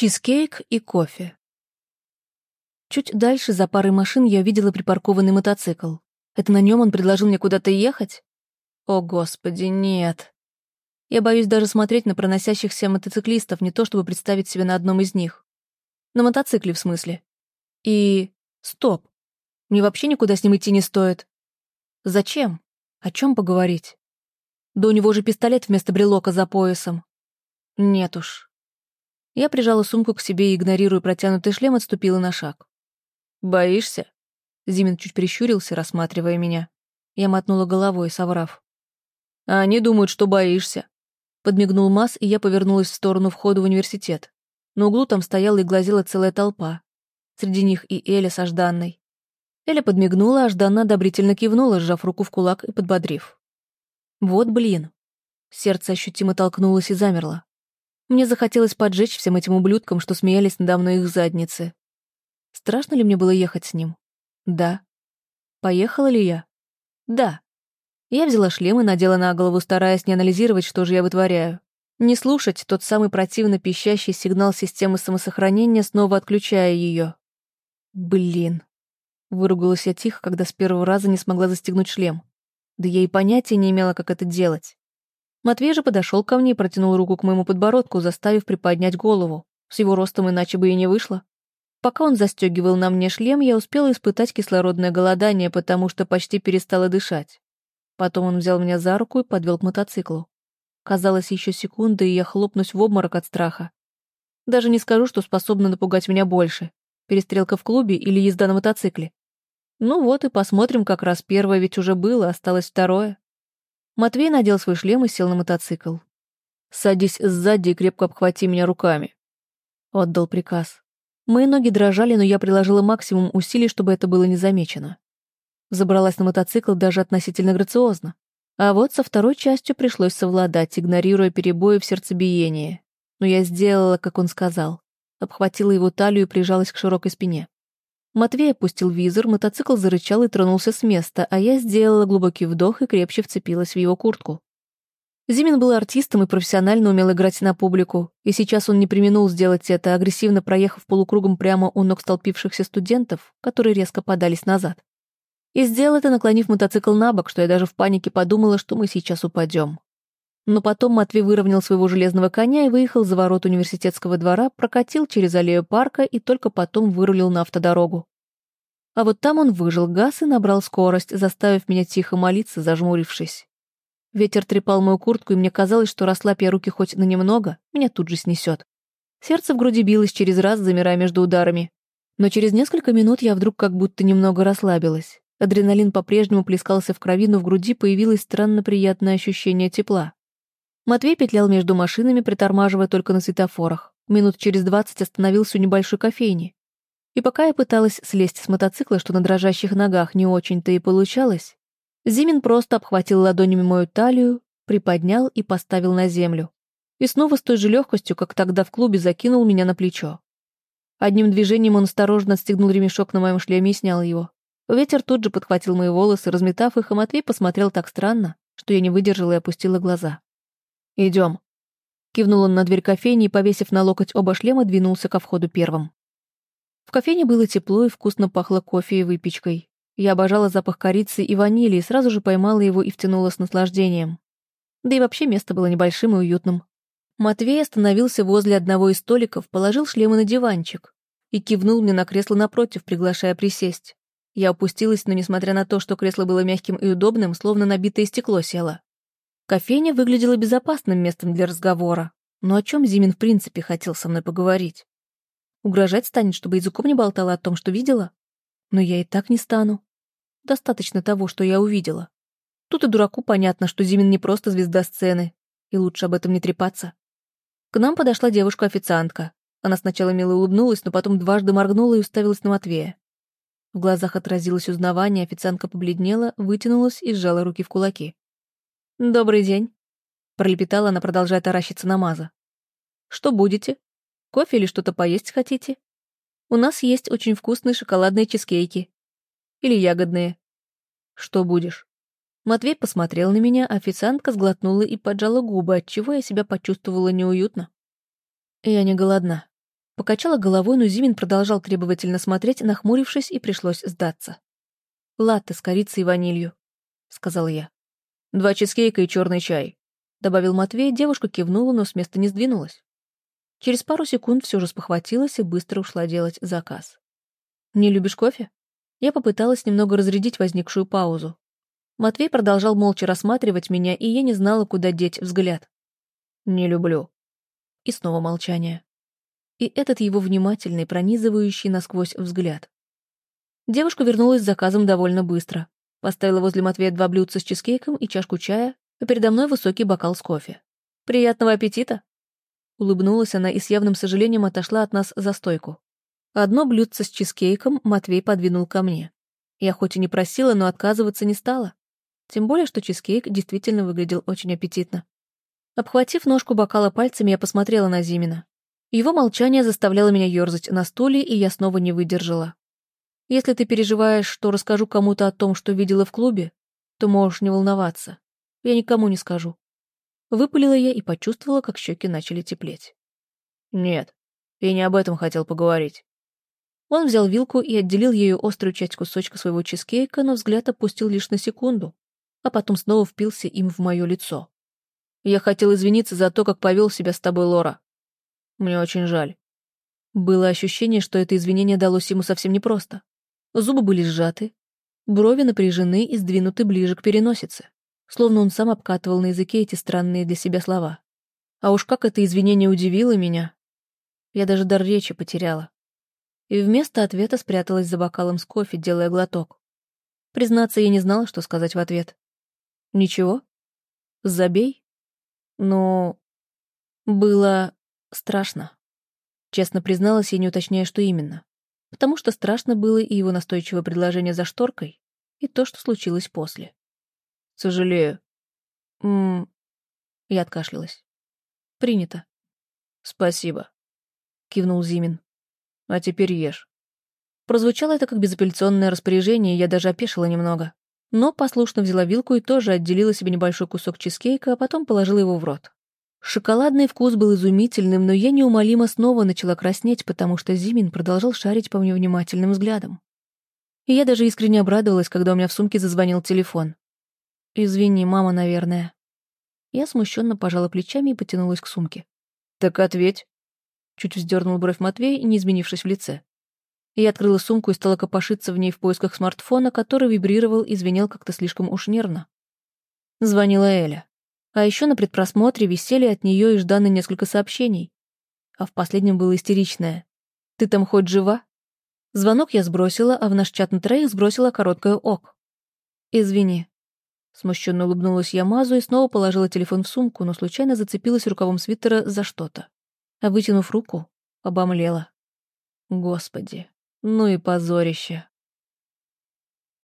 Чизкейк и кофе. Чуть дальше, за парой машин, я увидела припаркованный мотоцикл. Это на нем он предложил мне куда-то ехать? О, господи, нет. Я боюсь даже смотреть на проносящихся мотоциклистов, не то чтобы представить себя на одном из них. На мотоцикле, в смысле. И... Стоп. Мне вообще никуда с ним идти не стоит. Зачем? О чем поговорить? Да у него же пистолет вместо брелока за поясом. Нет уж, я прижала сумку к себе и, игнорируя протянутый шлем, отступила на шаг. «Боишься?» Зимин чуть прищурился, рассматривая меня. Я мотнула головой, соврав. «А они думают, что боишься». Подмигнул Мас, и я повернулась в сторону входа в университет. На углу там стояла и глазела целая толпа. Среди них и Эля со Жданной. Эля подмигнула, а Жданна одобрительно кивнула, сжав руку в кулак и подбодрив. «Вот блин». Сердце ощутимо толкнулось и замерло. Мне захотелось поджечь всем этим ублюдкам, что смеялись надо мной их задницы. Страшно ли мне было ехать с ним? Да. Поехала ли я? Да. Я взяла шлем и надела на голову, стараясь не анализировать, что же я вытворяю. Не слушать тот самый противно пищащий сигнал системы самосохранения, снова отключая ее. Блин. Выругалась я тихо, когда с первого раза не смогла застегнуть шлем. Да я и понятия не имела, как это делать. Матвей же подошел ко мне и протянул руку к моему подбородку, заставив приподнять голову. С его ростом иначе бы и не вышло. Пока он застегивал на мне шлем, я успела испытать кислородное голодание, потому что почти перестала дышать. Потом он взял меня за руку и подвел к мотоциклу. Казалось, еще секунда, и я хлопнусь в обморок от страха. Даже не скажу, что способна напугать меня больше. Перестрелка в клубе или езда на мотоцикле. Ну вот и посмотрим, как раз первое ведь уже было, осталось второе. Матвей надел свой шлем и сел на мотоцикл. «Садись сзади и крепко обхвати меня руками», — отдал приказ. Мои ноги дрожали, но я приложила максимум усилий, чтобы это было незамечено. Забралась на мотоцикл даже относительно грациозно. А вот со второй частью пришлось совладать, игнорируя перебои в сердцебиении. Но я сделала, как он сказал. Обхватила его талию и прижалась к широкой спине. Матвей опустил визор, мотоцикл зарычал и тронулся с места, а я сделала глубокий вдох и крепче вцепилась в его куртку. Зимин был артистом и профессионально умел играть на публику, и сейчас он не применул сделать это, агрессивно проехав полукругом прямо у ног столпившихся студентов, которые резко подались назад. И сделал это, наклонив мотоцикл на бок, что я даже в панике подумала, что мы сейчас упадем. Но потом Матвей выровнял своего железного коня и выехал за ворот университетского двора, прокатил через аллею парка и только потом вырулил на автодорогу. А вот там он выжил газ и набрал скорость, заставив меня тихо молиться, зажмурившись. Ветер трепал мою куртку, и мне казалось, что расслабь я руки хоть на немного, меня тут же снесет. Сердце в груди билось через раз, замирая между ударами. Но через несколько минут я вдруг как будто немного расслабилась. Адреналин по-прежнему плескался в крови, но в груди появилось странно приятное ощущение тепла. Матвей петлял между машинами, притормаживая только на светофорах. Минут через двадцать остановился у небольшой кофейни. И пока я пыталась слезть с мотоцикла, что на дрожащих ногах не очень-то и получалось, Зимин просто обхватил ладонями мою талию, приподнял и поставил на землю. И снова с той же легкостью, как тогда в клубе, закинул меня на плечо. Одним движением он осторожно отстегнул ремешок на моем шлеме и снял его. Ветер тут же подхватил мои волосы, разметав их, и Матвей посмотрел так странно, что я не выдержала и опустила глаза. Идем. Кивнул он на дверь кофейни и, повесив на локоть оба шлема, двинулся ко входу первым. В кофейне было тепло и вкусно пахло кофе и выпечкой. Я обожала запах корицы и ванили и сразу же поймала его и втянула с наслаждением. Да и вообще место было небольшим и уютным. Матвей остановился возле одного из столиков, положил шлемы на диванчик и кивнул мне на кресло напротив, приглашая присесть. Я опустилась, но, несмотря на то, что кресло было мягким и удобным, словно набитое стекло село. Кофейня выглядела безопасным местом для разговора. Но о чем Зимин в принципе хотел со мной поговорить? Угрожать станет, чтобы языком не болтала о том, что видела? Но я и так не стану. Достаточно того, что я увидела. Тут и дураку понятно, что Зимин не просто звезда сцены, и лучше об этом не трепаться. К нам подошла девушка-официантка. Она сначала мило улыбнулась, но потом дважды моргнула и уставилась на Матвея. В глазах отразилось узнавание, официантка побледнела, вытянулась и сжала руки в кулаки. «Добрый день», — пролепетала она, продолжая таращиться на Маза. «Что будете? Кофе или что-то поесть хотите? У нас есть очень вкусные шоколадные чизкейки. Или ягодные. Что будешь?» Матвей посмотрел на меня, официантка сглотнула и поджала губы, отчего я себя почувствовала неуютно. «Я не голодна», — Покачала головой, но Зимин продолжал требовательно смотреть, нахмурившись, и пришлось сдаться. «Латте с корицей и ванилью», — сказал я. «Два чизкейка и черный чай», — добавил Матвей, девушка кивнула, но с места не сдвинулась. Через пару секунд все же спохватилась и быстро ушла делать заказ. «Не любишь кофе?» Я попыталась немного разрядить возникшую паузу. Матвей продолжал молча рассматривать меня, и я не знала, куда деть взгляд. «Не люблю». И снова молчание. И этот его внимательный, пронизывающий насквозь взгляд. Девушка вернулась с заказом довольно быстро. Поставила возле Матвея два блюдца с чизкейком и чашку чая, а передо мной высокий бокал с кофе. «Приятного аппетита!» Улыбнулась она и с явным сожалением отошла от нас за стойку. Одно блюдце с чизкейком Матвей подвинул ко мне. Я хоть и не просила, но отказываться не стала. Тем более, что чизкейк действительно выглядел очень аппетитно. Обхватив ножку бокала пальцами, я посмотрела на Зимина. Его молчание заставляло меня ерзать на стуле, и я снова не выдержала. «Если ты переживаешь, что расскажу кому-то о том, что видела в клубе, то можешь не волноваться. Я никому не скажу». Выпалила я и почувствовала, как щеки начали теплеть. «Нет, я не об этом хотел поговорить». Он взял вилку и отделил ею острую часть кусочка своего чизкейка, но взгляд опустил лишь на секунду, а потом снова впился им в мое лицо. «Я хотел извиниться за то, как повел себя с тобой, Лора. Мне очень жаль». Было ощущение, что это извинение далось ему совсем непросто. Зубы были сжаты, брови напряжены и сдвинуты ближе к переносице, словно он сам обкатывал на языке эти странные для себя слова. А уж как это извинение удивило меня. Я даже дар речи потеряла. И вместо ответа спряталась за бокалом с кофе, делая глоток. Признаться, я не знала, что сказать в ответ. Ничего? Забей? Но... Было страшно. Честно призналась я, не уточняя, что именно. Потому что страшно было и его настойчивое предложение за шторкой, и то, что случилось после. Сожалею. Ммм... Я откашлялась. Принято. Спасибо. Кивнул Зимин. А теперь ешь. Прозвучало это как безапелляционное распоряжение, и я даже опешила немного но послушно взяла вилку и тоже отделила себе небольшой кусок чизкейка, а потом положила его в рот. Шоколадный вкус был изумительным, но я неумолимо снова начала краснеть, потому что Зимин продолжал шарить по мне внимательным взглядом. И я даже искренне обрадовалась, когда у меня в сумке зазвонил телефон. «Извини, мама, наверное». Я смущенно пожала плечами и потянулась к сумке. «Так ответь». Чуть вздернул бровь Матвей, не изменившись в лице. Я открыла сумку и стала копошиться в ней в поисках смартфона, который вибрировал и звенел как-то слишком уж нервно. Звонила Эля. А еще на предпросмотре висели от нее и Жданы несколько сообщений. А в последнем было истеричное. «Ты там хоть жива?» Звонок я сбросила, а в наш чат на троих сбросила короткое ок. «Извини». Смущенно улыбнулась я Мазу и снова положила телефон в сумку, но случайно зацепилась рукавом свитера за что-то. А вытянув руку, обомлела. Господи, ну и позорище.